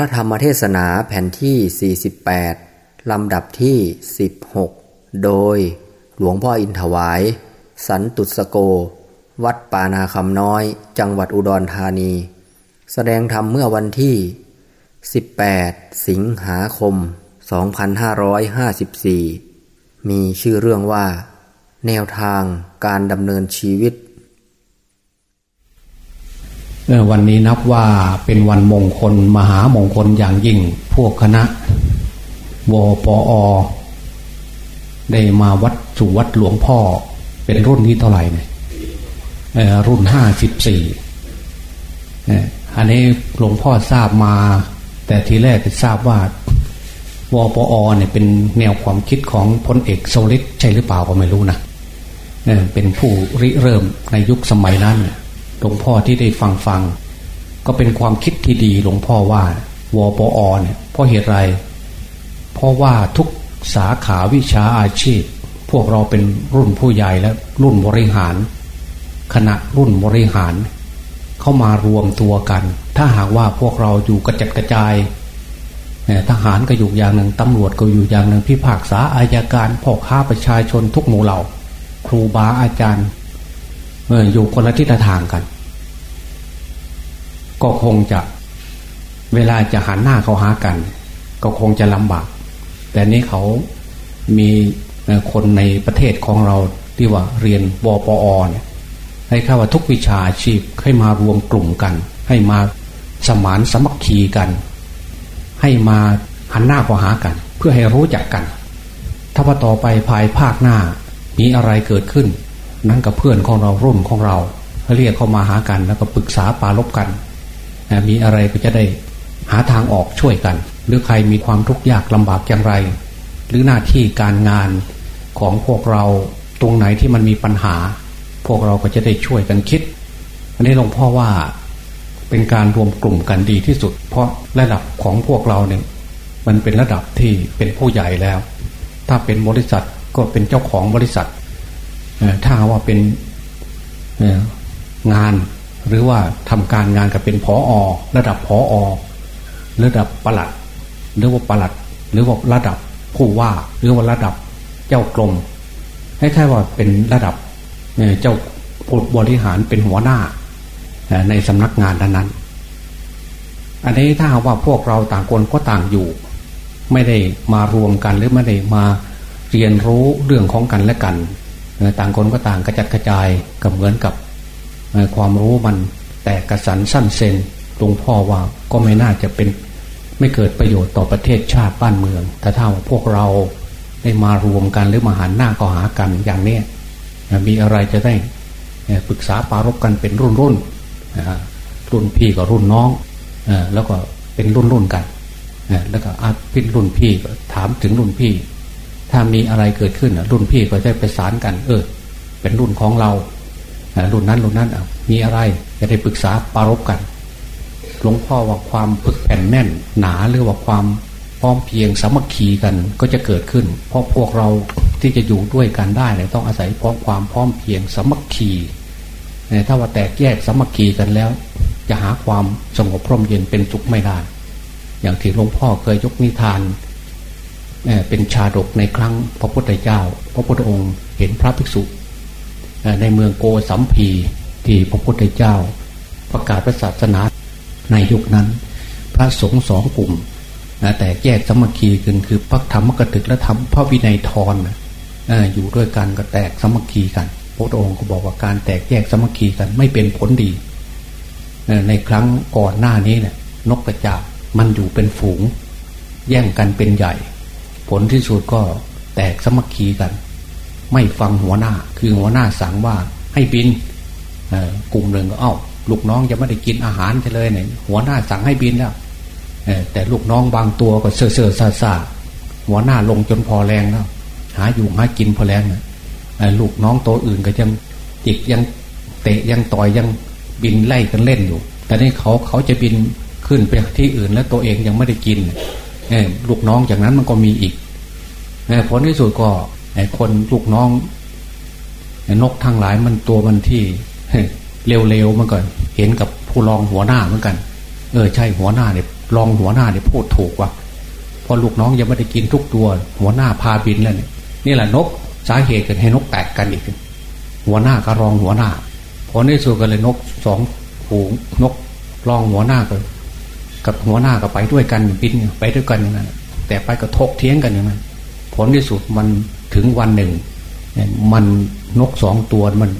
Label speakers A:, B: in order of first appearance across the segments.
A: พระธรรมเทศนาแผ่นที่ 48 ลำดับที่ 16 โดยหลวงพ่ออินถวาย สันตุสโก วัดปานาคำน้อย จังหวัดอุดรธานี แสดงธรรมเมื่อวันที่ 18 สิงหาคม 2554 มีชื่อเรื่องว่า แนวทางการดำเนินชีวิต
B: วันนี้นับว่าเป็นวันมงคลมหามงคลอย่างยิ่ง พวกคณะวปอ ได้มาวัดสุวัดหลวงพ่อ เป็นรุ่นที่เท่าไหร่เนี่ยรุ่นห้าสิบสี่อันนี้หลวงพ่อทราบมา แต่ทีแรกทราบว่าวปอเนี่ยเป็นแนวความคิดของพลเอกโซลิดใช่หรือเปล่าก็ไม่รู้นะเป็นผู้ริเริ่มในยุคสมัยนั้น หลวงพ่อที่ได้ฟังฟังก็เป็นความคิดที่ดีหลวงพ่อว่าวปอเนี่ยเพราะเหตุไรเพราะว่าทุกสาขาวิชาอาชีพ พวกเราเป็นรุ่นผู้ใหญ่และรุ่นบริหาร คณะรุ่นบริหาร เข้ามารวมตัวกัน ถ้าหากว่าพวกเราอยู่กระจัดกระจายทหารก็อยู่อย่างหนึ่งตำรวจก็อยู่อย่างหนึ่งพิพากษาอายการพ่อค้าประชาชนทุกหมู่เหล่า ครูบาอาจารย์เมื่ออยู่คนละทิศทางกัน ก็คงจะเวลาจะหันหน้าเขาหากัน ก็คงจะลำบาก แต่นี้เขามีคนในประเทศของเราที่ว่าเรียนวปอเนี่ยให้เข้าว่าทุกวิชาอาชีพให้มารวมกลุ่มกัน ให้มาสมานสมัคคีกัน ให้มาหันหน้าเข้าหากัน เพื่อให้รู้จักกัน ถ้าว่าต่อไปภายภาคหน้ามีอะไรเกิดขึ้น นั้นกับเพื่อนของเรารุ่นของเราเรียกเข้ามาหากันแล้วก็ปรึกษาปาลบกัน มีอะไรก็จะได้หาทางออกช่วยกัน หรือใครมีความทุกข์ยากลำบากอย่างไร หรือหน้าที่การงานของพวกเราตรงไหนที่มันมีปัญหา พวกเราก็จะได้ช่วยกันคิด อันนี้หลวงพ่อว่าเป็นการรวมกลุ่มกันดีที่สุด เพราะระดับของพวกเราเนี่ยมันเป็นระดับที่เป็นผู้ใหญ่แล้ว ถ้าเป็นบริษัทก็เป็นเจ้าของบริษัทถ้าว่าเป็นงาน หรือว่าทำการงานกับเป็นพออระดับพออระดับประหลัด หรือว่าประหลัด หรือว่าระดับผู้ว่า หรือว่าระดับเจ้ากรมให้แค่ว่าเป็นระดับเจ้าผู้บริหารเป็นหัวหน้าในสำนักงานนั้นอันนี้ถ้าว่าพวกเราต่างคนก็ต่างอยู่ ไม่ได้มารวมกันหรือไม่ได้มาเรียนรู้เรื่องของกันและกัน ต่างคนก็ต่างกระจัดกระจายกับเหมือนกับ ความรู้มันแตกกระสันสั้นเซนหลวงพ่อว่าก็ไม่น่าจะเป็นไม่เกิดประโยชน์ต่อประเทศชาติบ้านเมือง ถ้าว่าพวกเราได้มารวมกันหรือมาหันหน้าก็หากันอย่างนี้มีอะไรจะได้ปรึกษาปารบกันเป็นรุ่นรุ่นรุ่นพี่กับรุ่นน้องแล้วก็เป็นรุ่นรุ่นกันแล้วก็อาพิรุ่นพี่ก็ถามถึงรุ่นพี่ ถ้ามีอะไรเกิดขึ้นรุ่นพี่ก็จะประสานกัน เออ เป็นรุ่นของเรา รุ่นนั้นรุ่นนั้นมีอะไรจะได้ปรึกษาปารบกัน หลวงพ่อว่าความปึกแผ่นแน่น หนาหรือว่าความพร้อมเพียงสามัคคีกันก็จะเกิดขึ้น เพราะพวกเราที่จะอยู่ด้วยกันได้เนี่ยต้องอาศัยพร้อมความพร้อมเพียงสามัคคีถ้าว่าแตกแยกสามัคคีกันแล้ว จะหาความสงบพร่มเย็นเป็นสุขไม่ได้ อย่างที่หลวงพ่อเคยยกนิทานเป็นชาดกในครั้งพระพุทธเจ้า พระพุทธองค์เห็นพระภิกษุ ในเมืองโกสัมพีที่พระพุทธเจ้า ประกาศพระศาสนาในยุคนั้น พระสงฆ์สองกลุ่มแต่แยกสมัคคีกันคือพระธรรมกถึกและธรรมพระวินัยทรอยู่ด้วยกันก็แตกสมัคคีกัน พระองค์ก็บอกว่าการแตกแยกสมัคคีกันไม่เป็นผลดี ในครั้งก่อนหน้านี้เนี่ยนกกระจาบมันอยู่เป็นฝูง แย่งกันเป็นใหญ่ ผลที่สุดก็แตกสมัคคีกัน ไม่ฟังหัวหน้า คือหัวหน้าสั่งว่าให้บินกลุ่มหนึ่งก็เอ้าลูกน้องจะไม่ได้กินอาหารเลยเนี่ยหัวหน้าสั่งให้บินแล้วแต่ลูกน้องบางตัวก็เซ่อเซ่อซาซาหัวหน้าลงจนพอแรงแล้วหาอยู่หากินพอแรงลูกน้องตัวอื่นก็ยังจิกยังเตะยังต่อยยังบินไล่กันเล่นอยู่ แต่นี่เขาเขาจะบินขึ้นไปที่อื่นแล้วตัวเองยังไม่ได้กินลูกน้องจากนั้นมันก็มีอีกผลที่สุดก็ คนลูกน้องนกทั้งหลายมันตัวมันที่เร็วๆมันก่อนเห็นกับผู้รองหัวหน้าเหมือนกัน เออใช่หัวหน้าเนี่ยรองหัวหน้าเนี่ยพูดถูกว่ะพอลูกน้องยังไม่ได้กินทุกตัว หัวหน้าพาบินแล้วเนี่ยนี่แหละนกสาเหตุกันให้นกแตกกันอีก หัวหน้าก็รองหัวหน้าพอในสุดกันเลยนกสองฝูนกรองหัวหน้ากันกับหัวหน้าก็ไปด้วยกันบินไปด้วยกันอย่างนั้นแต่ไปก็ทกเทียงกันอย่างนั้นผลที่สุดมัน ถึงวันหนึ่ง มันนกสองตัวมัน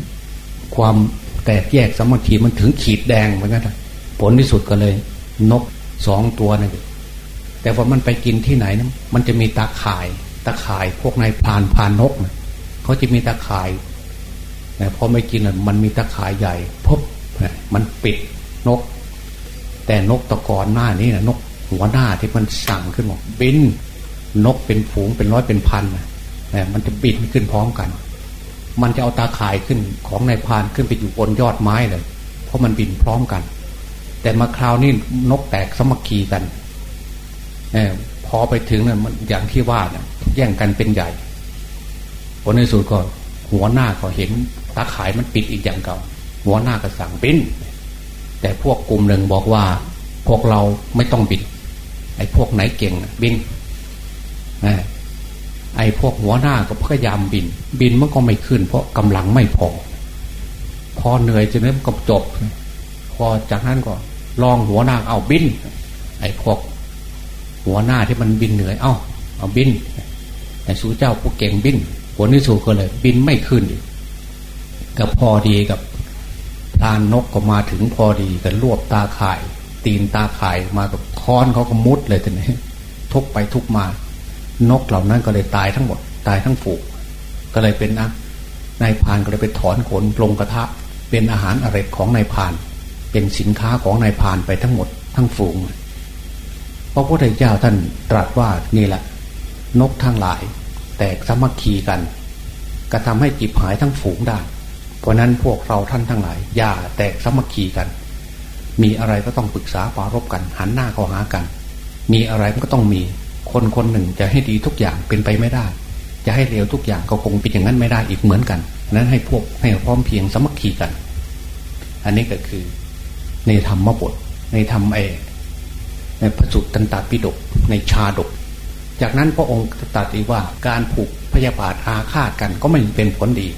B: ความแตกแยกสมัคคีมันถึงขีดแดงเหมือนกันผลที่สุดก็เลย นกสองตัวนั่แต่ว่ามันไปกินที่ไหนนะมันจะมีตาข่าย ตาข่ายพวกนายพรานพานนกนะเขาจะมีตาข่ายพอไม่กินมันมีตาข่ายใหญ่พบมันปิดนก แต่นกตะกอนหน้านี้นะนกหัวหน้าที่มันสั่งขึ้นมาบิน นกเป็นฝูงเป็นร้อยเป็นพันนะ มันจะบินขึ้นพร้อมกัน มันจะเอาตาข่ายขึ้นของนายพานขึ้นไปอยู่บนยอดไม้เลย เพราะมันบินพร้อมกัน แต่มาคราวนี้นกแตกสมัคคีกันอพอไปถึงเนี่ยมันอย่างที่ว่าเนี่ยแย่งกันเป็นใหญ่ผลในสุดก็หัวหน้าก็เห็นตาข่ายมันปิดอีกอย่างเก่า หัวหน้าก็สั่งบินแต่พวกกลุ่มหนึ่งบอกว่า พวกเราไม่ต้องบินไอ้พวกไหนเก่งบิน ไอ้พวกหัวหน้าก็พยายามบิน บินมันก็ไม่ขึ้น เพราะกำลังไม่พอ พอเหนื่อยจนนั้นก็จบ พอจากนั้นก็ลองหัวหน้าเอาบิน ไอ้พวก หัวหน้าที่มันบินเหนื่อย เอ้า เอาบินแต่สู้เจ้าผู้เก่งบินผลที่สุดก็เลย บินไม่ขึ้นก็พอดีกับพลานนกก็มาถึงพอดีกันรวบตาข่าย ตีนตาข่ายมากับค้อนเขาก็มุดเลยทีนี้ทุกไปทุกมา นกเหล่านั้นก็เลยตายทั้งหมด ตายทั้งฝูงก็เลยเป็นนะนายพานก็เลยไปถอนขนลงกระทะ เป็นอาหารอร่อยของนายพาน เป็นสินค้าของนายพานไปทั้งหมด ทั้งฝูงพระพุทธเจ้าท่านตรัสว่านี่แหละ นกทั้งหลาย แตกสมัคคีกันก็ทำให้จิบหายทั้งฝูงได้ เพราะนั้นพวกเราท่านทั้งหลาย อย่าแตกสมัคคีกัน มีอะไรก็ต้องปรึกษาปารบกัน หันหน้าเข้าหากัน มีอะไรมันก็ต้องมี คนคนหนึ่งจะให้ดีทุกอย่างเป็นไปไม่ได้ จะให้เลวทุกอย่างก็คงเป็นอย่างนั้นไม่ได้อีกเหมือนกันนั้นให้พวกให้พร้อมเพียงสมัคคีกัน อันนี้ก็คือในธรรมบทในธรรมเอในพระสุตตันตปิฎกในชาดก จากนั้นพระองค์ตรัสอีกว่าการผูกพยาบาทอาฆาตกันก็ไม่เป็นผลดี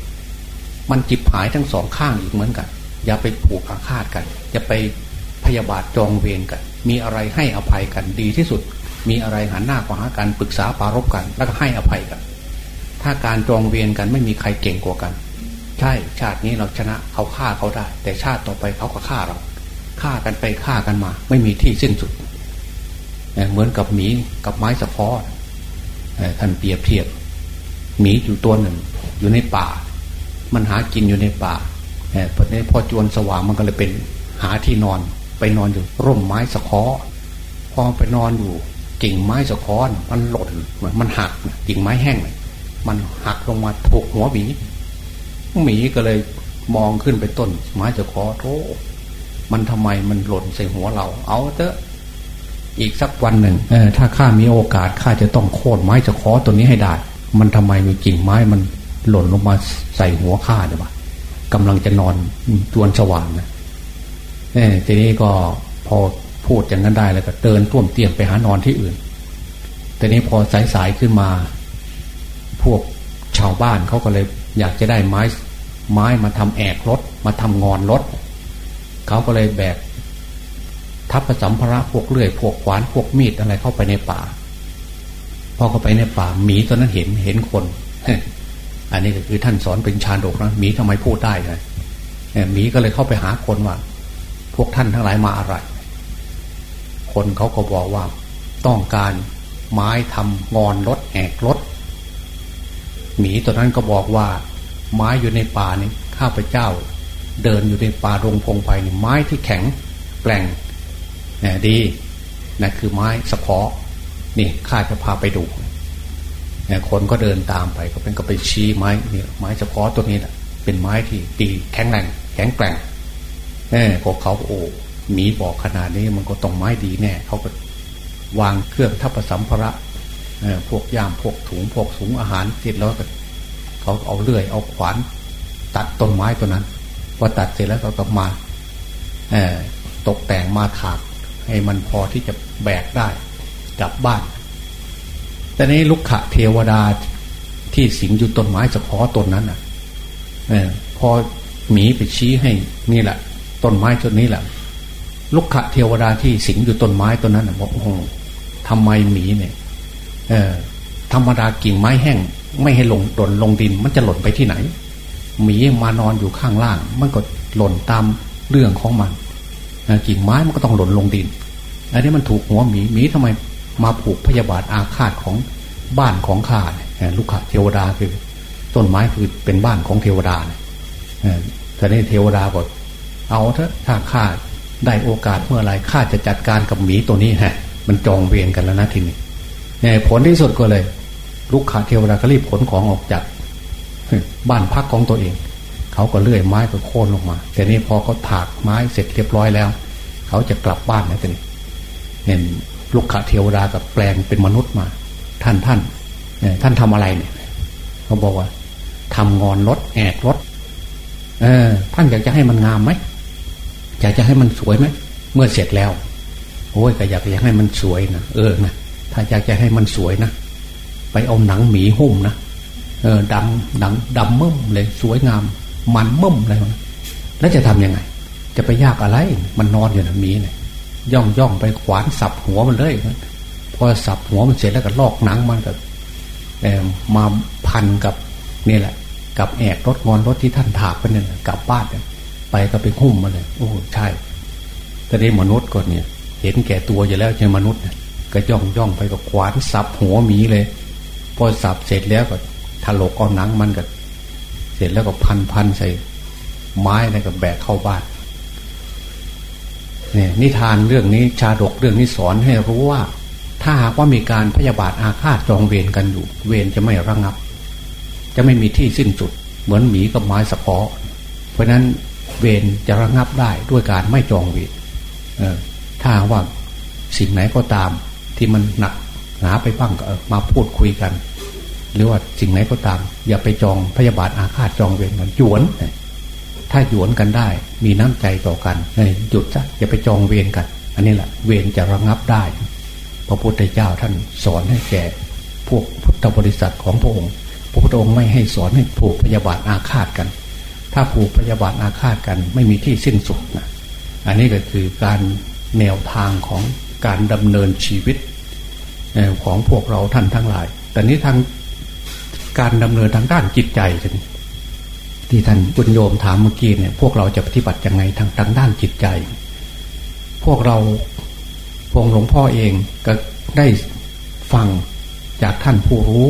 B: มันจิบหายทั้งสองข้างอีกเหมือนกัน อย่าไปผูกอาฆาตกัน อย่าไปพยาบาทจองเวรกัน มีอะไรให้อภัยกันดีที่สุด มีอะไรหันหน้าขวากันปรึกษาปารบกัน แล้วก็ให้อภัยกัน ถ้าการจองเวรกันไม่มีใครเก่งกว่ากัน ใช่ชาตินี้เราชนะเขาฆ่าเขาได้ แต่ชาติต่อไปเขาก็ฆ่าเราฆ่ากันไปฆ่ากันมา ไม่มีที่สิ้นสุดเหมือนกับหมีกับไม้สะพอท่านเปรียบเทียบหมีอยู่ตัวหนึ่ง อยู่ในป่า มันหากินอยู่ในป่าพอนี้พอจวนสว่างมันก็เลยเป็นหาที่นอน ไปนอนอยู่ร่มไม้สะคอพอไปนอนอยู่ กิ่งไม้สะคอนมันหล่นมันหักกิ่งไม้แห้ง มันหักลงมาถูกหัวหมีหมีก็เลยมองขึ้นไปต้น ไม้สะคอนโธ่มันทำไมมันหล่นใส่หัวเรา เอาเถอะอีกสักวันหนึ่งถ้าข้ามีโอกาสข้าจะต้องโค่นไม้จะคอตัวนี้ให้ได้ มันทำไมมีกิ่งไม้มันหล่นลงมาใส่หัวข้าเนี่ยวะกำลังจะนอนจวนสว่างนะเออทีนี้ก็พอ พูดอย่างนั้นได้แล้วก็เดินท่วมเตียมไปหานอนที่อื่น แต่นี้พอสายๆขึ้นมา พวกชาวบ้านเขาก็เลย อยากจะได้ไม้ไม้มาทำแอกรถ มาทำงอนรถเขาก็เลยแบกทัพประสัมภาระพวกเลื่อย พวกขวานพวกมีดอะไรเข้าไปในป่า พอเข้าไปในป่าหมีตัวนั้นเห็นเห็นคนอันนี้ก็คือท่านสอนเป็นชาดกนะหมีทำไมพูดได้เลยหมีก็เลยเข้าไปหาคนว่า พวกท่านทั้งหลายมาอะไร คนเขาก็บอกว่า ต้องการไม้ทำงอนรถแอกรถหมีตัวนั้นก็บอกว่า ไม้อยู่ในป่านี่ข้าพเจ้า เดินอยู่ในป่ารงพงไผ่นี่ไม้ที่แข็งแกร่งนะดีนะคือไม้สะเพาะนี่ข้าจะพาไปดูนะคนก็เดินตามไปก็เป็นก็ไปชี้ไม้นี่ไม้สะเพาะตัวนี้แหละเป็นไม้ที่ดีแข็งแรงแข็งแกร่งเออพวกเขาโอ้ หมีบอกขนาดนี้มันก็ต้องไม้ดีแน่เขาก็วางเครื่องทัพสัมภาระพวกย่ามพวกถุงพวกถุงอาหารเสร็จแล้วก็เขาเอาเลื่อยเอาขวาน ตัดต้นไม้ตัวนั้นพอตัดเสร็จแล้วก็กลับมาตกแต่งมาถากให้มันพอที่จะแบกได้กลับบ้าน แต่นี้ลุกขะเทวดาที่สิงอยู่ต้นไม้เฉพาะต้นนั้นอะอพอหมีไปชี้ให้นี่แหละต้นไม้ต้นนี้แหละ ลุกขะเทวดาที่สิงอยู่ต้นไม้ต้นนั้นบอกโอ้โหทำไมหมีเนี่ย เออธรรมดากิ่งไม้แห้ง ไม่ให้ลงหล่นลงดิน มันจะหล่นไปที่ไหน หมีมานอนอยู่ข้างล่าง มันก็หล่นตามเรื่องของมันกิ่งไม้มันก็ต้องหล่นลงดินอันนี้มันถูกหัวหมีหมีทำไมมาผูกพยาบาทอาฆาตของบ้านของข้าเนี่ยลูกขะเทวดาคือต้นไม้คือเป็นบ้านของเทวดาเนี่ยแต่นี่เทวดาก็เอาเถอะถ้าข้า ได้โอกาสเมื่อไรข้าจะจัดการกับหมีตัวนี้ฮะ มันจองเวรกันแล้วนะทีนี้เนี่ยผลที่สุดก็เลย ลูกขาเทวดาก็รีบขนของออกจากบ้านพักของตัวเอง เขาก็เลื่อยไม้ก็โค่นลงมา แต่นี้พอเขาถากไม้เสร็จเรียบร้อยแล้ว เขาจะกลับบ้านนะทีนี้เห็นลูกขาเทวดากับแปลงเป็นมนุษย์มา ท่านท่านเนี่ยท่านทำอะไรเนี่ยเขาบอกว่าทำงอนรถแอกรถเออ ท่านอยากจะให้มันงามไหม อยากจะให้มันสวยไหมเมื่อเสร็จแล้วโอ้ยก็อยากอยากให้มันสวยนะเออนะถ้าอยากจะให้มันสวยนะไปเอาหนังหมีหุ้มนะเออดำหนังดำมึมเลยสวยงาม มันมึมเลยแล้วจะทํำยังไง จะไปยากอะไร มันนอนอยู่นะหมีเนี่ยย่องย่องไปขวานสับหัวมันเลยพอสับหัวมันเสร็จแล้วก็ลอกหนังมันก็มาพันกับนี่แหละ กับแอกรถงอนรถที่ท่านถากไปเนี่ยกลับบ้านเนี่ย ไปก็ไปหุ้มมาเลยโอ้ใช่แต่นี้มนุษย์ก่อนเนี่ย เห็นแก่ตัวอยู่แล้วใช่มนุษย์เนี่ยก็ย่องย่องไปก็ขวานสับหัวหมีเลย พอสับเสร็จแล้วก็ถลกเอาหนังมันก็เสร็จแล้วก็พันพันใส่ ไม้แล้วก็แบกเข้าบ้านเนี่ยนิทานเรื่องนี้ชาดกเรื่องนี้สอนให้รู้ว่า ถ้าหากว่ามีการพยาบาทอาฆาตจองเวรกันอยู่ เวรจะไม่ระงับ จะไม่มีที่สิ้นสุด เหมือนหมีกับไม้สะเพาะ เพราะนั้น เวรจะระงับได้ด้วยการไม่จองเวรถ้าว่าสิ่งไหนก็ตามที่มันหนักหนาไปบ้างก็มาพูดคุยกัน หรือว่าสิ่งไหนก็ตาม อย่าไปจองพยาบาทอาฆาตจองเวรกันหยวน ถ้าหยวนกันได้ มีน้ำใจต่อกันหยุดซะอย่าไปจองเวรกัน อันนี้แหละเวรจะระงับได้ พระพุทธเจ้าท่านสอนให้แก่ พวกพุทธบริษัทของพระองค์พระพุทธองค์ไม่ให้สอนให้ผูกพยาบาทอาฆาตกัน ถ้าผูกพยาบาทอาฆาตกันไม่มีที่สิ้นสุดนะอันนี้ก็คือการแนวทางของการดำเนินชีวิตของพวกเราท่านทั้งหลาย แต่นี้ทางการดำเนินทางด้านจิตใจที่ท่านบุญโยมถามเมื่อกี้เนี่ยพวกเราจะปฏิบัติยังไงทางทางด้านจิตใจ พวกเราพงหลวงพ่อเองก็ได้ฟังจากท่านผู้รู้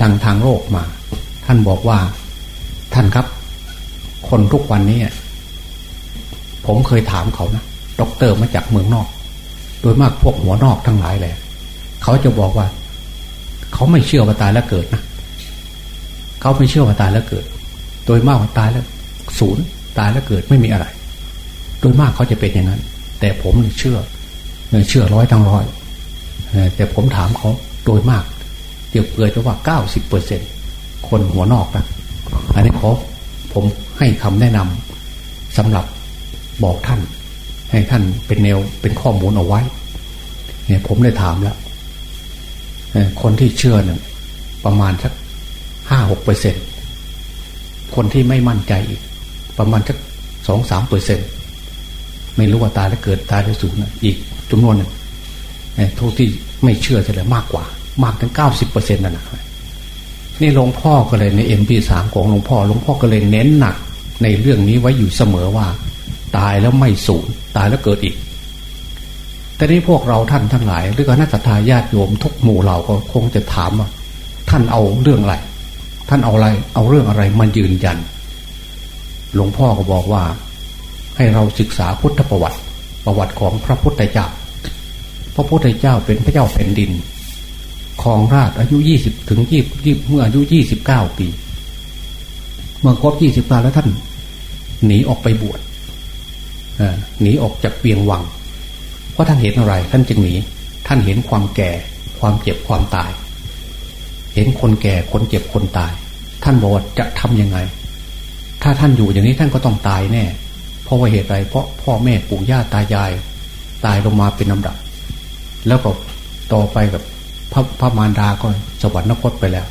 B: ทางทางโลกมา ท่านบอกว่า ท่านครับ คนทุกวันนี้ผมเคยถามเขานะด็อกเตอร์มาจากเมืองนอก โดยมากพวกหัวนอกทั้งหลายแหละเขาจะบอกว่า เขาไม่เชื่อว่าตายแล้วเกิดนะเขาไม่เชื่อว่าตายแล้วเกิด โดยมากว่าตายแล้วศูนย์ตายแล้วเกิดไม่มีอะไร โดยมากเขาจะเป็นอย่างนั้น แต่ผมเชื่อเชื่อร้อยทั้งร้อยแต่ผมถามเขาโดยมากเดี๋ยวเปื่อยจะว่าเก้าสิบเปอร์เซ็นคนหัวนอกนะ อันนี้ขอผมให้คำแนะนำสำหรับบอกท่าน ให้ท่านเป็นแนวเป็นข้อมูลเอาไว้ เนี่ยผมได้ถามแล้วคนที่เชื่อเนี่ยประมาณสักห้าหกเปอร์เซ็นคนที่ไม่มั่นใจอีก ประมาณสักสองสามเปอร์เซ็นไม่รู้ว่าตายแล้วเกิดตายแล้วสูญอีกจำนวนหนึ่งทุกที่ไม่เชื่อจะเลยมากกว่า มากถึงเก้าสิบเปอร์เซ็นต์นั่นนะ นี่หลวงพ่อก็เลยในเอ็มพีสามของหลวงพ่อหลวงพ่อก็เลยเน้นหนักในเรื่องนี้ไว้อยู่เสมอว่า ตายแล้วไม่สูญตายแล้วเกิดอีก แต่นี้พวกเราท่านทั้งหลาย หรือก็นักทาญาติโยมทุกหมู่เราก็คงจะถามว่าท่านเอาเรื่องอะไรท่านเอาอะไร เอาเรื่องอะไรมายืนยัน หลวงพ่อก็บอกว่า ให้เราศึกษาพุทธประวัติ ประวัติของพระพุทธเจ้า พระพุทธเจ้าเป็นพระเจ้าแผ่นดิน ครองราชอายุยี่สิบถึงยี่ยี่เมื่ออายุยี่สิบเก้าปี เมื่อครบยี่สิบเก้าแล้วท่าน หนีออกไปบวชหนีออกจากเปียงวัง เพราะท่านเห็นอะไร ท่านจึงหนี ท่านเห็นความแก่ ความเจ็บความตาย เห็นคนแก่คนเจ็บคนตาย ท่านบอกว่าจะทํำยังไง ถ้าท่านอยู่อย่างนี้ท่านก็ต้องตายแน่ เพราะว่าเหตุไร เพราะพ่อแม่ปู่ย่าตายาย ตายลงมาเป็นลำดับ แล้วก็ต่อไปกับ พระพระมารดาก็สวรรคตไปแล้ว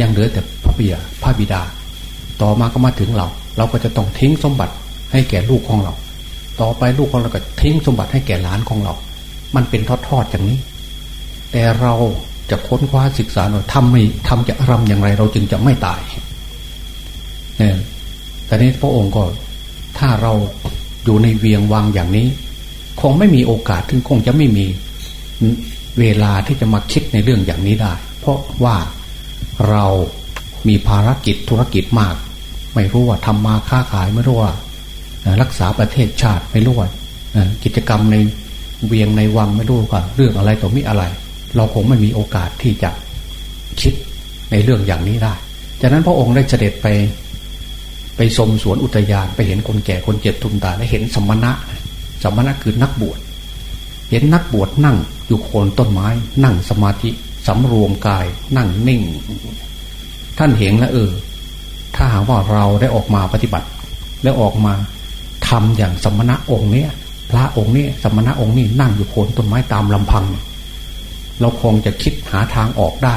B: ยังเหลือแต่พระบิดาพระบิดา ต่อมาก็มาถึงเรา เราก็จะต้องทิ้งสมบัติให้แก่ลูกของเรา ต่อไปลูกของเราก็ทิ้งสมบัติให้แก่หลานของเรา มันเป็นทอดๆอย่างนี้ แต่เราจะค้นคว้าศึกษาหน่อยทำไม่ทำจะรำอย่างไร เราจึงจะไม่ตายเนี่ยแต่นี้พระองค์ก็ถ้าเราอยู่ในเวียงวังอย่างนี้ คงไม่มีโอกาสถึงคงจะไม่มี เวลาที่จะมาคิดในเรื่องอย่างนี้ได้ เพราะว่าเรามีภารกิจธุรกิจมาก ไม่รู้ว่าทำมาค้าขายไม่รู้ว่ารักษาประเทศชาติไม่รู้ว่ากิจกรรมในเวียงในวังไม่รู้ว่าเรื่องอะไรต่อมีอะไร เราคงไม่มีโอกาสที่จะคิดในเรื่องอย่างนี้ได้ จากนั้นพระองค์ได้เสด็จไป ไปชมสวนอุทยานไปเห็นคนแก่คนเจ็บทุนตาและเห็นสมณะ สมณะคือนักบวช เห็นนักบวชนั่งอยู่โคนต้นไม้ นั่งสมาธิสำรวมกาย นั่งนิ่ง ท่านเห็นแล้วเออ ถ้าหากว่าเราได้ออกมาปฏิบัติ แล้วออกมาทำอย่างสมณะองค์เนี้ยพระองค์นี้สมณะองค์นี้นั่งอยู่โคนต้นไม้ตามลำพัง เราคงจะคิดหาทางออกได้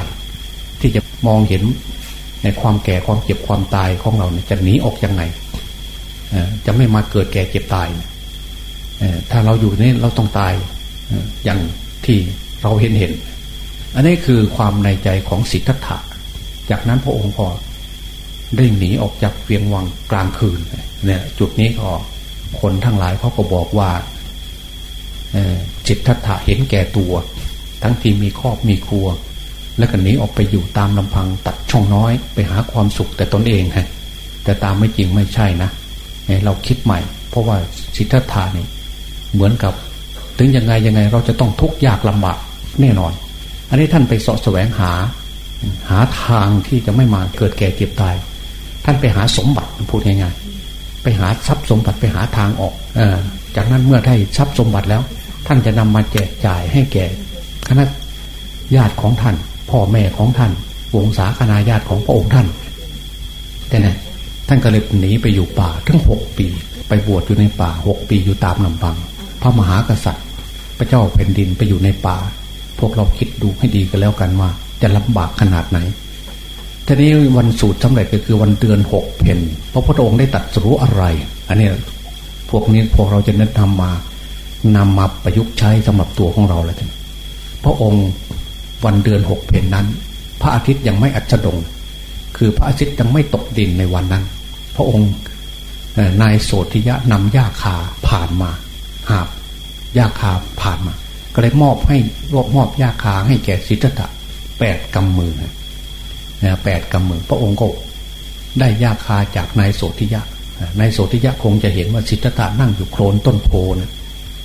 B: ที่จะมองเห็นในความแก่ความเจ็บความตายของเราเนี่ยจะหนีออกยังไงจะไม่มาเกิดแก่เจ็บตายถ้าเราอยู่นี่เราต้องตาย อย่างที่เราเห็นเห็น อันนี้คือความในใจของสิทธัตถะ จากนั้นพระองค์ก็ได้หนีออกจากเวียงวังกลางคืนเนี่ยจุดนี้ก็คนทั้งหลายเขาก็บอกว่าจิตทัตถะเห็นแก่ตัว ทั้งที่มีครอบมีครัว แล้วก็หนีออกไปอยู่ตามลำพังตัดช่องน้อยไปหาความสุขแต่ตนเองฮะแต่ตามไม่จริงไม่ใช่นะเราคิดใหม่ เพราะว่าสิทธัตถะนี่เหมือนกับ ถึงยังไงยังไงเราจะต้องทุกข์ยากลำบากแน่นอน อันนี้ท่านไปสาะแสวงหา หาทางที่จะไม่มาเกิดแก่เก็บตาย ท่านไปหาสมบัติพูดง่ายๆไปหาทรัพย์สมบัติไปหาทางออกอจากนั้นเมื่อได้ทรัพย์สมบัติแล้ว ท่านจะนำมาแจกจ่ายให้แก่คณะญาติของท่าน พ่อแม่ของท่าน วงศาคณาญาติของพระองค์ท่านแต่นี่ยท่านก็เลยหนีไปอยู่ป่าทั้งหกปี ไปบวชอยู่ในป่าหกปีอยู่ตามลำพัง พระมหากษัตริย์ พระเจ้าแผ่นดินไปอยู่ในป่า พวกเราคิดดูให้ดีกันแล้วกันว่า จะลำบากขนาดไหนทีนี้วันสูตรสำเร็จก็คือวันเดือนหกเพนพระพุทธองค์ได้ตัดสู้อะไร อันนี้พวกนี้พวกเราจะนึกทำมานำมาประยุกต์ใช้สำหรับตัวของเราแล้วท่านพระองค์วันเดือนหกเพนนั้น พระอาทิตย์ยังไม่อัจดง คือพระอาทิตย์ยังไม่ตกดินในวันนั้น พระองค์นายโสธิยะนำหญ้าคาผ่านมา หาบ ยาคาผ่านมา ก็เลยมอบให้รวบมอบยาคาให้แก่สิทธัตถะแปดกำมือนะแปดกำมือ พระองค์ก็ได้ยาคาจากนายโสธิยะนายโสธิยะคงจะเห็นว่าสิทธัตถะนั่งอยู่โคลนต้นโพนะ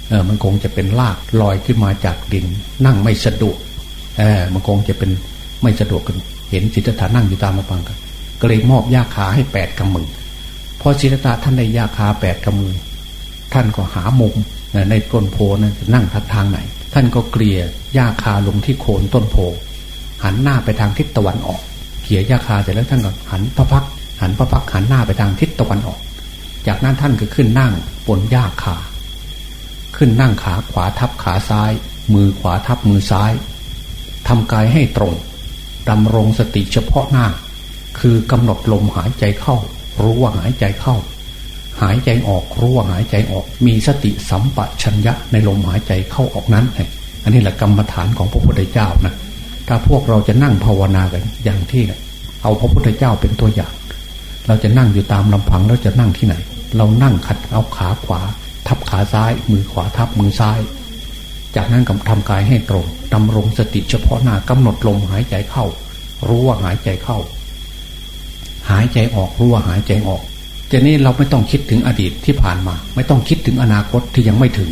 B: เออมันคงจะเป็นลากลอยขึ้นมาจากดิน นั่งไม่สะดวกเออมันคงจะเป็นไม่สะดวกกันเห็นสิทธัตถะนั่งอยู่ตามมาฟังกันก็เลยมอบยาคาให้แปดกำมือพอสิทธัตถะท่านได้ยาคาแปดกำมือท่านก็หามุม ในต้นโพนั้นนั่งทักทางไหน ท่านก็เกลี่ยหญ้าคาลงที่โคนต้นโพ หันหน้าไปทางทิศตะวันออกเกี่ยหญ้าคาเสร็จแล้วท่านก็หันพระพักหันพระพักหันหน้าไปทางทิศตะวันออก จากนั้นท่านก็ขึ้นนั่งบนหญ้าคา ขึ้นนั่งขาขวาทับขาซ้าย มือขวาทับมือซ้ายทำกายให้ตรงดำรงสติเฉพาะหน้า คือกำหนดลมหายใจเข้า รู้ว่าหายใจเข้า หายใจออกรู้ว่าหายใจออก มีสติสัมปชัญญะในลมหายใจเข้าออกนั้นอันนี้แหละกรรมฐานของพระพุทธเจ้านะถ้าพวกเราจะนั่งภาวนากันอย่างที่เอาพระพุทธเจ้าเป็นตัวอย่าง เราจะนั่งอยู่ตามลำพังเราจะนั่งที่ไหน เรานั่งขัดเอาขาขวา ทับขาซ้าย มือขวาทับมือซ้าย จากนั้นกำทำกายให้ตรงดำรงสติเฉพาะหน้ากำหนดลมหายใจเข้า รู้ว่าหายใจเข้า หายใจออกรู้ว่าหายใจออก ทีนี้เราไม่ต้องคิดถึงอดีตที่ผ่านมา ไม่ต้องคิดถึงอนาคตที่ยังไม่ถึง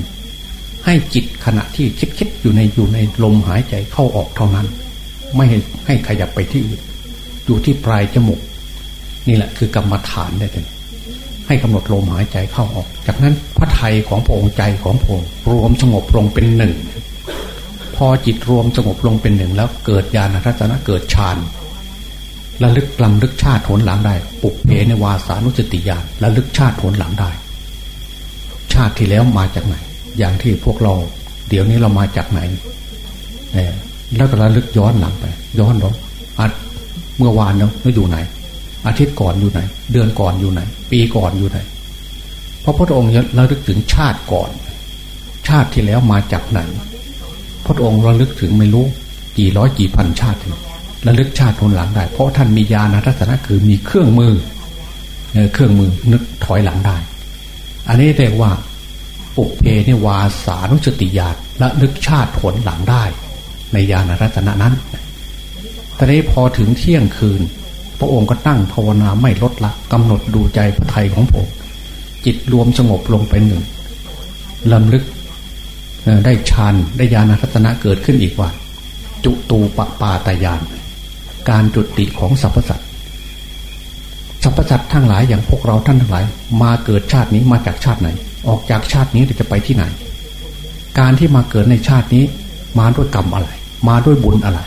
B: ให้จิตขณะที่คิดคิดอยู่ในอยู่ในลมหายใจเข้าออกเท่านั้น ไม่ให้ให้ขยับไปที่อื่นอยู่ที่ปลายจมูกนี่แหละคือกรรมฐานได้เลยให้กำหนดลมหายใจเข้าออก จากนั้นพระไทยของพระองค์ใจของพระองค์รวมสงบลงเป็นหนึ่ง พอจิตรวมสงบลงเป็นหนึ่งแล้วเกิดญาณทัศนะเกิดฌาน ระลึกลำลึกชาติผลหลังได้ปุกเพในวาสานุสติญาณระลึกชาติผลหลังได้ ชาติที่แล้วมาจากไหน อย่างที่พวกเรา เดี๋ยวนี้เรามาจากไหนเนี่ยแล้วก็ระลึกย้อนหลังไป ย้อนเราอัดเมื่อวานเนาะอยู่ไหน อาทิตย์ก่อนอยู่ไหน เดือนก่อนอยู่ไหน ปีก่อนอยู่ไหนพระพุทธองค์ระลึกถึงชาติก่อน ชาติที่แล้วมาจากไหนพระองค์ระลึกถึงไม่รู้กี่ร้อยกี่พันชาติ ระลึกชาติทนหลังได้ เพราะท่านมีญาณทัศนะคือมีเครื่องมือเครื่องมือนึกถอยหลังได้ อันนี้เรียกว่าปุเพเนวาสานุสติญาณและลึกชาติผลหลังได้ ในญาณรัตนะนั้นตอนนี้พอถึงเที่ยงคืน พระองค์ก็ตั้งภาวนาไม่ลดละกำหนดดูใจพระไทยของผม จิตรวมสงบลงเป็นหนึ่งลำลึกได้ฌานได้ญาณรัตนะเกิดขึ้นอีกว่า จุตูปปาตายาน การจุติของสรรพสัตว์สรรพสัตว์ทั้งหลายอย่างพวกเราท่านทั้งหลาย มาเกิดชาตินี้มาจากชาติไหน ออกจากชาตินี้จะไปที่ไหน การที่มาเกิดในชาตินี้มาด้วยกรรมอะไร มาด้วยบุญอะไร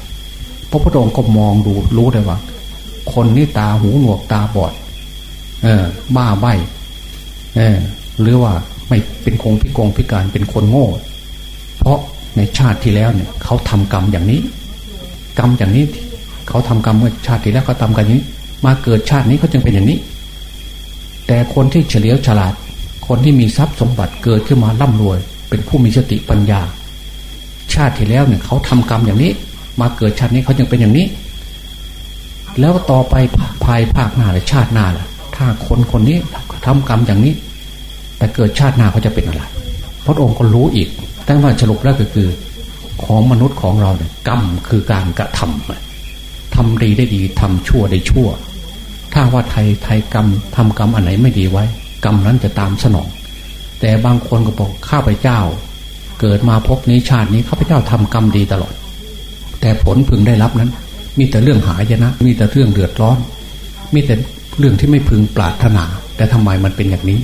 B: พระพุทธองค์ก็มองดูรู้ได้ว่า คนนี่ตาหูหนวกตาบอด เออ บ้าใบเออ หรือว่าไม่เป็นคงพิกงพิการเป็นคนโง่ เพราะในชาติที่แล้วเนี่ยเขาทำกรรมอย่างนี้ กรรมอย่างนี้ เขาทำกรรมเมื่อชาติที่แล้วเขาทากันอย่างนี้ มาเกิดชาตินี้เขาจึงเป็นอย่างนี้ แต่คนที่เฉลียวฉลาด คนที่มีทรัพย์สมบัติเกิดขึ้นมาร่ำรวย เป็นผู้มีสติปัญญา ชาติที่แล้วเนี่ยเขาทำกรรมอย่างนี้ มาเกิดชาตินี้เขาจึงเป็นอย่างนี้ แล้วต่อไปภายภาคหน้าหรือชาติหน้าล่ะ ถ้าคนคนนี้ทำกรรมอย่างนี้ แต่เกิดชาติหน้าเขาจะเป็นอะไรพระองค์ก็รู้อีกแต่ว่าสรุปแล้วก็คือของมนุษย์ของเราเนี่ยกรรมคือการกระทำ ทำดีได้ดีทำชั่วได้ชั่ว ถ้าว่าไทยไทยกรรมทำกรรมอันไหนไม่ดีไว้ กรรมนั้นจะตามสนอง แต่บางคนก็บอกข้าพเจ้า เกิดมาพบนี้ชาตินี้ข้าพเจ้าทำกรรมดีตลอด แต่ผลพึงได้รับนั้น มีแต่เรื่องหายนะ มีแต่เรื่องเดือดร้อน มีแต่เรื่องที่ไม่พึงปรารถนา แต่ทำไมมันเป็นอย่างนี้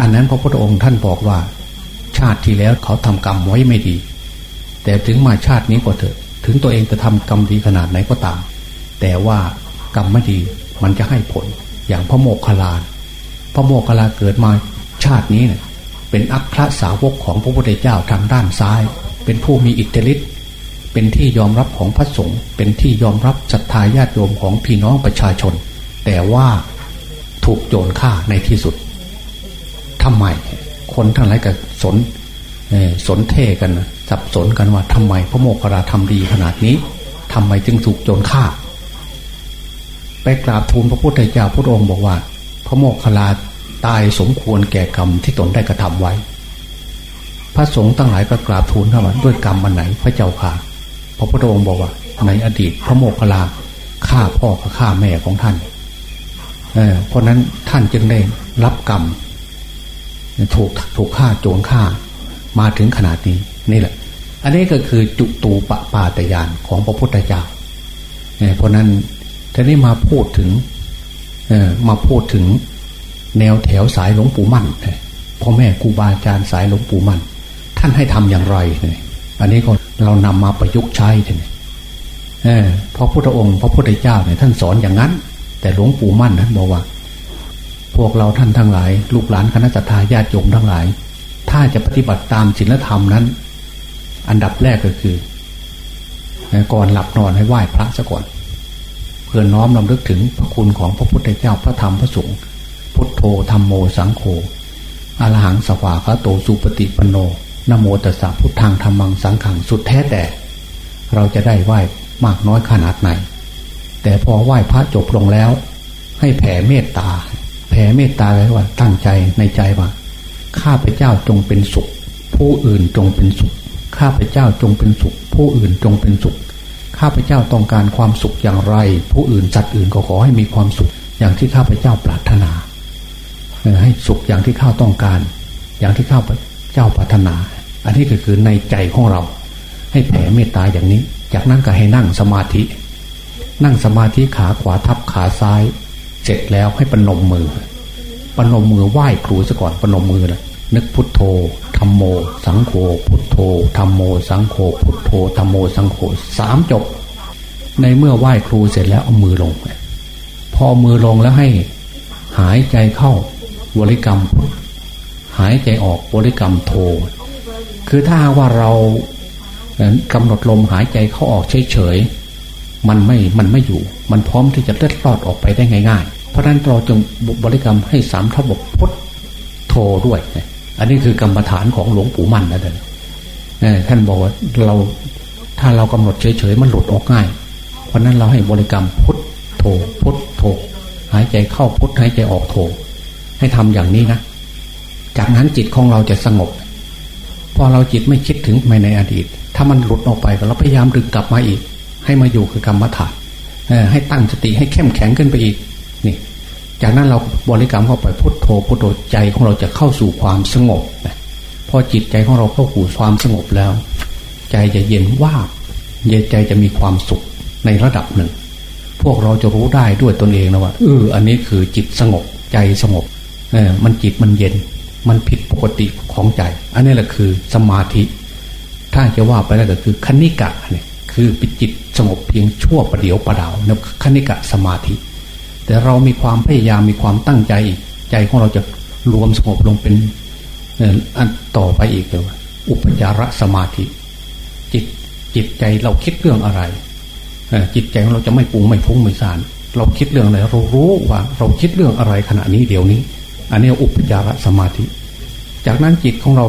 B: อันนั้นพระพุทธองค์ท่านบอกว่า ชาติที่แล้วเขาทำกรรมไว้ไม่ดี แต่ถึงมาชาตินี้ก็เถอะ ถึงตัวเองจะทำกรรมดีขนาดไหนก็ตาม แต่ว่ากรรมไม่ดีมันจะให้ผลอย่างพระโมกขลานพระโมกขลาเกิดมาชาตินี้เนี่ยเป็นอัครสาวกของพระพุทธเจ้าทางด้านซ้าย เป็นผู้มีอิทธิฤทธิ์เป็นที่ยอมรับของพระสงฆ์เป็นที่ยอมรับศรัทธาญาติโยมของพี่น้องประชาชน แต่ว่าถูกโจรฆ่าในที่สุดทำไมคนทั้งหลายก็สนสนเท่กัน สับสนกันว่าทำไมพระโมคคาราทำดีขนาดนี้ทำไมจึงถูกโจรฆ่า ไปกราบทูลพระพุทธเจ้าพระองค์บอกว่า พระโมคคาราตายสมควรแก่กรรมที่ตนได้กระทำไว้ พระสงฆ์ตั้งหลายก็กราบทูลท่านว่าด้วยกรรมอันไหนพระเจ้าค่ะ พระพุทธองค์บอกว่า ในอดีตพระโมคคาราฆ่าพ่อกับฆ่าแม่ของท่านเพราะนั้นท่านจึงได้รับกรรม ถูกถูกฆ่าโจรฆ่ามาถึงขนาดนี้ นี่แหละ อันนี้ก็คือจุตูปปาตยานของพระพุทธเจ้าเพราะนั้นท่านี้มาพูดถึงมาพูดถึงแนวแถวสายหลวงปู่มั่นพ่อแม่ครูบาอาจารย์สายหลวงปู่มั่น ท่านให้ทำอย่างไรอันนี้ก็เรานำมาประยุกต์ใช้เนี่ยพระพุทธองค์ พระพุทธเจ้าเนี่ยท่านสอนอย่างนั้น แต่หลวงปู่มั่นท่านบอกว่า พวกเราท่านทั้งหลาย ลูกหลานคณะทาญาติโยมทั้งหลาย ถ้าจะปฏิบัติตามศีลธรรมนั้น อันดับแรกก็คือ ก่อนหลับนอนให้ไหว้พระซะก่อน เพื่อน้อมรำลึกถึงพระคุณของพระพุทธเจ้าพระธรรมพระสงฆ์พุทโธธรรมโมสังโฆอรหังสวาคาโตสุปฏิปโนนโมตัสสะพุทธังธรรมังสังขังสุดแท้แต่ เราจะได้ไหว้มากน้อยขนาดไหน แต่พอไหว้พระจบลงแล้ว ให้แผ่เมตตา แผ่เมตตาไว้ว่าตั้งใจในใจว่าข้าพเจ้าจงเป็นสุข ผู้อื่นจงเป็นสุข ข้าพเจ้าจงเป็นสุข ผู้อื่นจงเป็นสุข ข้าพเจ้าต้องการความสุขอย่างไร ผู้อื่นจัดอื่นก็ขอให้มีความสุข อย่างที่ข้าพเจ้าปรารถนาให้สุขอย่างที่ข้าต้องการ อย่างที่ข้าพเจ้าปรารถนา อันนี้ก็คือในใจของเรา ให้แผ่เมตตาอย่างนี้ จากนั้นก็ให้นั่งสมาธิ นั่งสมาธิขาขวาทับขาซ้าย เสร็จแล้วให้ปนมมือปนมมือไหว้ครูซะก่อนปนมมือเลยนึกพุทโธ ธรรมโม สังโฆพุทโธธรรมโม สังโฆพุทโธธรรมโม สังโฆสามจบ ในเมื่อไหว้ครูเสร็จแล้วเอามือลง พอมือลงแล้วให้หายใจเข้าบริกรรมพุทหายใจออกบริกรรมโท คือถ้าว่าเรากำหนดลมหายใจเข้าออกเฉยๆ มันไม่ มันไม่อยู่ มันพร้อมที่จะเล็ดลอดออกไปได้ง่ายๆ เพราะนั้นเราจึงบริกรรมให้สามทบพุทโทด้วย อันนี้คือกรรมฐานของหลวงปู่มั่นนะเด็ท่านบอกว่าเราถ้าเรากำหนดเฉยๆมันหลุดออกง่าย เพราะนั้นเราให้บริกรรมพุทโทพุทโทหายใจเข้าพุทหายใจออกโทให้ทำอย่างนี้นะจากนั้นจิตของเราจะสงบ พอเราจิตไม่คิดถึงไปในอดีต ถ้ามันหลุดออกไปก็เราพยายามดึงกลับมาอีก ให้มาอยู่คือกรรมฐานให้ตั้งสติให้เข้มแข็งขึ้นไปอีก นี่ จากนั้นเราบริกรรมเข้าไปพุทโธพุทโธใจของเราจะเข้าสู่ความสงบพอจิตใจของเราเข้าสู่ความสงบแล้ว ใจจะเย็นว่าเย็นใจจะมีความสุขในระดับหนึ่ง พวกเราจะรู้ได้ด้วยตนเองนะว่าเอออันนี้คือจิตสงบใจสงบเออมันจิตมันเย็น มันผิดปกติของใจ อันนี้แหละคือสมาธิ ถ้าจะว่าไปแล้วก็คือคณิกะเนี่ยคือปิจิตสงบเพียงชั่วประเดียวประดาวนั่นคณิกะสมาธิ แต่เรามีความพยายามมีความตั้งใจอีกใจของเราจะรวมสงบลงเป็นอันต่อไปอีกเลยอุปจารสมาธิ จิตจิตใจเราคิดเรื่องอะไรจิตใจของเราจะไม่ปรุงไม่ฟุ้งไม่สานเราคิดเรื่องอะไรเรารู้ว่าเราคิดเรื่องอะไรขณะนี้เดี๋ยวนี้ อันนี้อุปจารสมาธิ จากนั้นจิตของเรา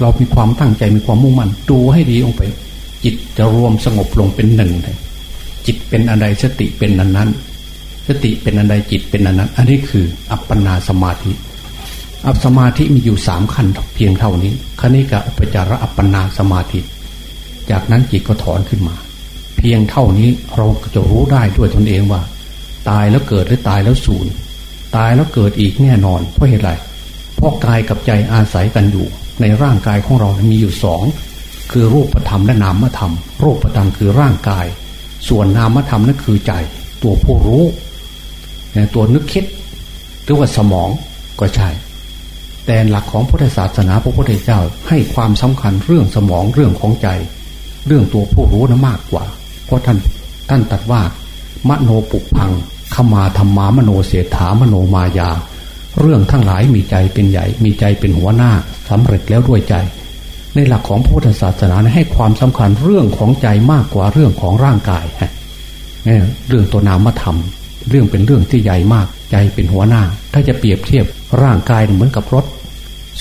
B: เรามีความตั้งใจมีความมุ่งมั่นดูให้ดีลงไป จิตจะรวมสงบลงเป็นหนึ่งจิตเป็นอันใดสติเป็นอันนั้น สติเป็นอันใดจิตเป็นอันนั้น อันนี้คืออัปปนาสมาธิ อัปสมาธิมีอยู่สามขั้นเพียงเท่านี้คณิกะอุปจาระอัปปนาสมาธิ จากนั้นจิตก็ถอนขึ้นมา เพียงเท่านี้เราจะรู้ได้ด้วยตนเองว่า ตายแล้วเกิดหรือตายแล้วสูญตายแล้วเกิดอีกแน่นอน เพราะเหตุไรเพราะกายกับใจอาศัยกันอยู่ ในร่างกายของเรามีอยู่สองคือรูปธรรมและนามธรรม รูปธรรมคือร่างกาย ส่วนนามธรรมนั่นคือใจ ตัวผู้รู้ ตัวนึกคิดหรือว่าสมองก็ใช่ แต่หลักของพุทธศาสนาพระพุทธเจ้าให้ความสำคัญเรื่องสมองเรื่องของใจ เรื่องตัวผู้รู้นะมากกว่า เพราะท่านท่านตัดว่ามโนปุพังขมาธรรมามโนเสถามโนมายา เรื่องทั้งหลายมีใจเป็นใหญ่ มีใจเป็นหัวหน้าสำเร็จแล้วด้วยใจ ในหลักของพุทธศาสนาให้ความสำคัญเรื่องของใจมากกว่าเรื่องของร่างกายเรื่องตัวนามธรรม เรื่องเป็นเรื่องที่ใหญ่มากใจเป็นหัวหน้า ถ้าจะเปรียบเทียบร่างกายเหมือนกับรถ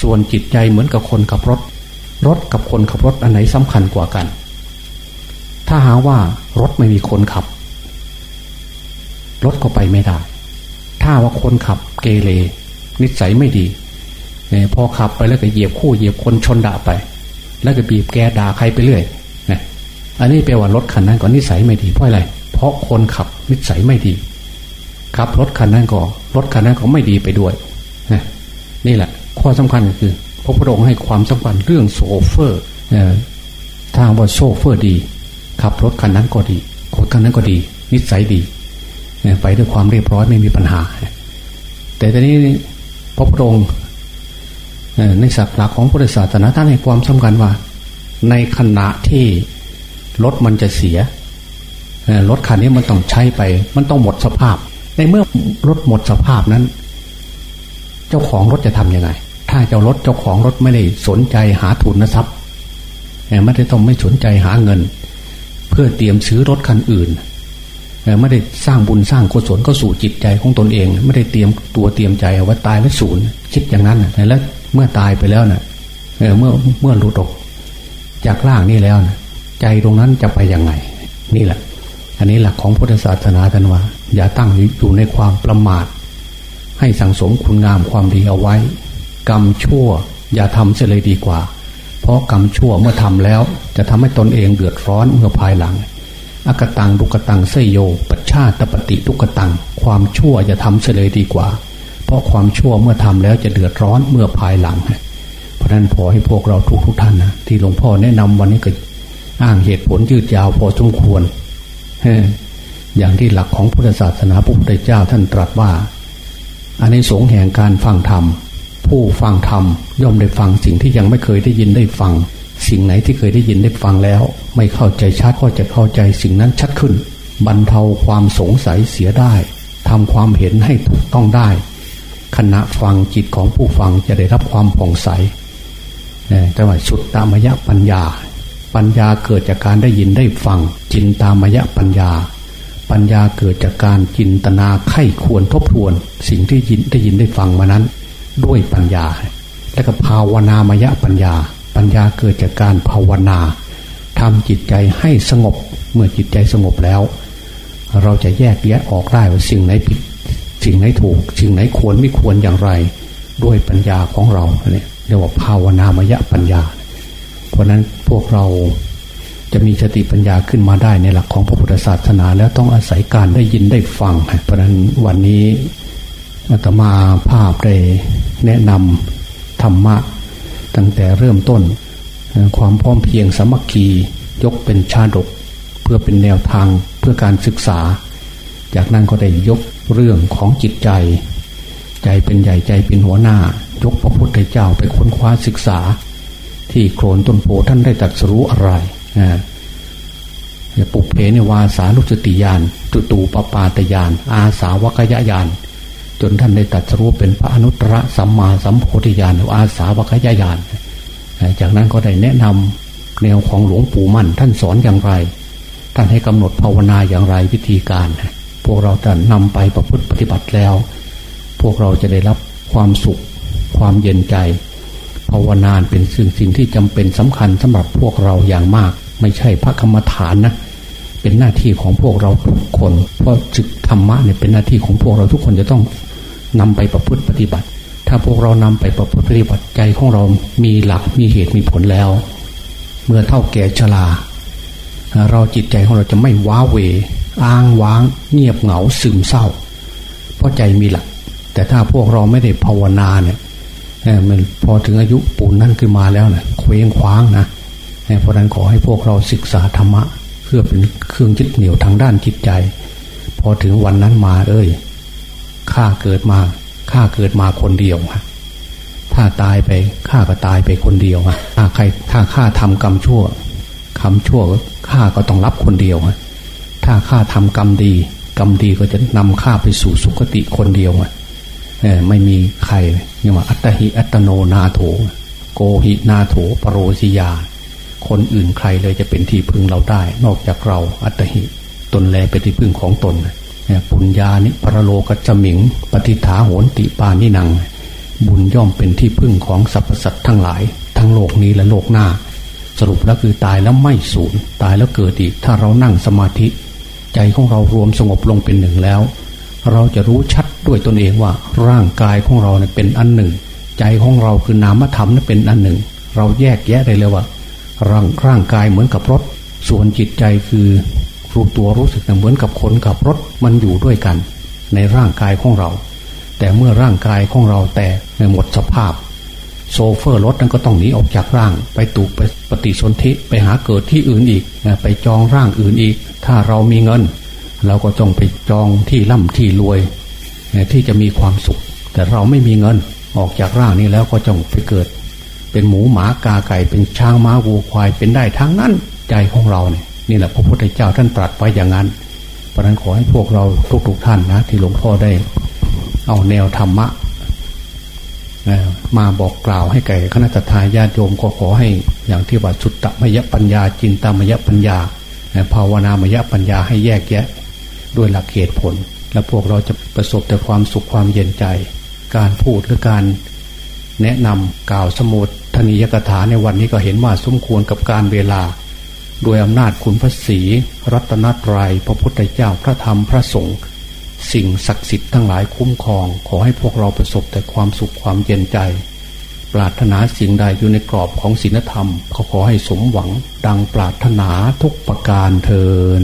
B: ส่วนจิตใจเหมือนกับคนขับรถ รถกับคนขับรถอันไหนสำคัญกว่ากัน ถ้าหาว่ารถไม่มีคนขับ รถก็ไปไม่ได้ ถ้าว่าคนขับเกเรนิสัยไม่ดีพอขับไปแล้วก็เหยียบคู่เหยียบคนชนด่าไป แล้วก็บีบแกด่าใครไปเรื่อยนะอันนี้แปลว่ารถคันนั้นก็นิสัยไม่ดีเพราะอะไร เพราะคนขับนิสัยไม่ดี ขับรถคันนั้นก็รถคันนั้นก็ไม่ดีไปด้วยนี่แหละ ข้อสำคัญก็คือ พระพุทธองค์ให้ความสำคัญเรื่องโซเฟอร์ถ้าว่าโซเฟอร์ดี ขับรถคันนั้นก็ดีคนคันนั้นก็ดี นิสัยดีไปด้วยความเรียบร้อยไม่มีปัญหา แต่ตอนนี้พระพุทธองค์ในศักดิ์หลักของพุทธศาสนาท่านให้ความสำคัญว่า ในขณะที่รถมันจะเสียรถคันนี้มันต้องใช้ไป มันต้องหมดสภาพ ในเมื่อรถหมดสภาพนั้น เจ้าของรถจะทํำยังไง ถ้าเจ้ารถเจ้าของรถไม่ได้สนใจหาทุนทรัพย์ไม่ได้ต้องไม่สนใจหาเงิน เพื่อเตรียมซื้อรถคันอื่นไม่ได้สร้างบุญสร้างกุศลก็สู่จิตใจของตนเอง ไม่ได้เตรียมตัวเตรียมใจเอาไว้ตายแล้วศูนย์คิดอย่างนั้นแล้วเมื่อตายไปแล้วนะ่ะเมื่อเมื่อรู้ตกจากร่างนี้แล้วนะใจตรงนั้นจะไปยังไง นี่แหละ อันนี้หลักของพุทธศาสนาท่านว่า อย่าตั้งอยู่ในความประมาท ให้สังสมคุณงามความดีเอาไว้ กรรมชั่ว อย่าทำเสียเลยดีกว่า เพราะกรรมชั่วเมื่อทำแล้ว จะทำให้ตนเองเดือดร้อนเมื่อภายหลังอกตังดุกตังเสยโย ปัชชาตปฏิทุกตัง ความชั่วจะทำเฉลยดีกว่า เพราะความชั่วเมื่อทำแล้วจะเดือดร้อนเมื่อภายหลัง เพราะนั้นพอให้พวกเราทุกทุกท่านนะที่หลวงพ่อแนะนำวันนี้ก็อ้างเหตุผลยืดยาวพอสมควร อย่างที่หลักของพุทธศาสนาพระพุทธเจ้าท่านตรัสว่าอันในสงแห่งการฟังธรรม ผู้ฟังธรรมย่อมได้ฟังสิ่งที่ยังไม่เคยได้ยินได้ฟัง สิ่งไหนที่เคยได้ยินได้ฟังแล้ว ไม่เข้าใจชัดก็จะเข้าใจสิ่งนั้นชัดขึ้น บรรเทาความสงสัยเสียได้ทำความเห็นให้ถูกต้องได้ ขณะฟังจิตของผู้ฟังจะได้รับความผ่องใสแต่ว่าสุดตามยะปัญญา ปัญญาเกิดจากการได้ยินได้ฟังจินตามยะปัญญา ปัญญาเกิดจากการจินตนาไข้ควรทบทวน สิ่งที่ยินได้ยินได้ฟังมานั้น ด้วยปัญญา และก็ภาวนามยะปัญญา ปัญญาเกิดจากการภาวนาทำจิตใจให้สงบเมื่อจิตใจสงบแล้ว เราจะแยกแยะออกได้ว่าสิ่งไหนผิดสิ่งไหนถูก สิ่งไหนควรไม่ควรอย่างไร ด้วยปัญญาของเราเนี่ยเรียกว่าภาวนามยะปัญญา ราะนั้นพวกเราจะมีสติปัญญาขึ้นมาได้ในหลักของพระพุทธศาสนา แล้วต้องอาศัยการได้ยินได้ฟัง เพราะนั้นวันนี้อาตมาภาพได้แนะนำธรรมะ ตั้งแต่เริ่มต้น ความพร้อมเพียงสมัคคียกเป็นชาดก เพื่อเป็นแนวทางเพื่อการศึกษา จากนั้นก็ได้ยกเรื่องของจิตใจ ใจเป็นใหญ่ใจเป็นหัวหน้า ยกพระพุทธเจ้าไปค้นคว้าศึกษา ที่โคลนต้นโพท่านได้ตัดสู้อะไรนะปุเพในวาสาลุสติยานตุตูปปาตยาน อาสาวกยญาณจนท่านได้ตัดสู้เป็นพระอนุตตรสัมมาสัมโพธิญาณอาสาวกยญาณจากนั้นก็ได้แนะนำแนวของหลวงปู่มั่น ท่านสอนอย่างไร ท่านให้กำหนดภาวนาอย่างไรวิธีการ พวกเราจะนำไปประพฤติปฏิบัติแล้ว พวกเราจะได้รับความสุข ความเย็นใจ ภาวนาเป็นสิ่งสิ่งที่จำเป็นสำคัญสำหรับพวกเราอย่างมาก ไม่ใช่พระกรรมฐานนะเป็นหน้าที่ของพวกเราทุกคน เพราะจึกธรรมะเนี่ยเป็นหน้าที่ของพวกเราทุกคนจะต้องนำไปประพฤติปฏิบัติ ถ้าพวกเรานำไปประพฤติปฏิบัติใจของเรา มีหลักมีเหตุมีผลแล้ว เมื่อเท่าแก่ชราเราจิตใจของเราจะไม่ว้าเวอ้างว้าง เงียบเหงาซึมเศร้า เพราะใจมีหลัก แต่ถ้าพวกเราไม่ได้ภาวนาเนี่ย มันพอถึงอายุปูนนั่นขึ้นมาแล้วนะเคว้งคว้างนะเพราะนั้นขอให้พวกเราศึกษาธรรมะ เพื่อเป็นเครื่องยึดเหนี่ยวทางด้านจิตใจ พอถึงวันนั้นมาเอ้ยข้าเกิดมาข้าเกิดมาคนเดียวฮะถ้าตายไปข้าก็ตายไปคนเดียวฮะถ้าใครถ้าข้าทำกรรมชั่วคำชั่วข้าก็ต้องรับคนเดียวฮะถ้าข้าทำกรรมดี กรรมดีก็จะนำข้าไปสู่สุคติคนเดียวฮะ ไม่มีใครเรียกว่าอัตหิอัตโนนาโถ โกหินาโถปรโรสิยา คนอื่นใครเลยจะเป็นที่พึ่งเราได้ นอกจากเราอัตหิตนแลเป็นที่พึ่งของตนปุญญานิปรโลกจมิง ปฏิฐาโหนติปานินัง บุญย่อมเป็นที่พึ่งของสรรพสัตว์ทั้งหลาย ทั้งโลกนี้และโลกหน้า สรุปแล้วคือตายแล้วไม่สูญตายแล้วเกิดอีก ถ้าเรานั่งสมาธิ ใจของเรารวมสงบลงเป็นหนึ่งแล้ว เราจะรู้ชัดด้วยตนเองว่าร่างกายของเราเนี่ยเป็นอันหนึ่ง ใจของเราคือนามธรรมนั้นเป็นอันหนึ่ง เราแยกแยะได้เลยว่า ร่างร่างกายเหมือนกับรถ ส่วนจิตใจคือรู้ตัวรู้สึกเหมือนกับคนกับรถมันอยู่ด้วยกัน ในร่างกายของเรา แต่เมื่อร่างกายของเราแตกในหมดสภาพ โซเฟอร์รถนั้นก็ต้องหนีออกจากร่าง ไปตูไปปฏิสนธิไปหาเกิดที่อื่นอีกไปจองร่างอื่นอีก ถ้าเรามีเงิน เราก็ต้องไปจองที่ร่ำที่รวยที่จะมีความสุข แต่เราไม่มีเงินออกจากร่างนี้แล้วก็จงไปเกิด เป็นหมูหมากาไก่เป็นช้างม้าวัวควายเป็นได้ทั้งนั้นใจของเราเนี่ยนี่แหละพระพุทธเจ้าท่านตรัสไว้อย่างนั้นเพราะนั้นขอให้พวกเราทุกๆทท่านนะ ที่หลวงพ่อได้ เอาแนวธรรมะมาบอกกล่าวให้แก่คณะทาญาติโยมก็ขอให้อย่างที่ว่าสุตตมยปัญญาจินตามยปัญญา ภาวนามยปัญญาให้แยกแยะ ด้วยหลักเหตุผล และพวกเราจะประสบแต่ความสุขความเย็นใจ การพูดหรือการ แนะนำกล่าวสมุดธนิยกถาในวันนี้ก็เห็นว่าสมควรกับการเวลา โดยอำนาจคุณพระศีรัตนตรยัยพระพุทธเจ้าพระธรรมพระสงฆ์สิ่งศักดิ์สิทธิ์ทั้งหลายคุ้มครอง ขอให้พวกเราประสบแต่ความสุขความเย็นใจ ปรารถนาสิ่งใดอยู่ในกรอบของศีลธรรม ขอขอให้สมหวังดังปรารถนาทุกประการเทิน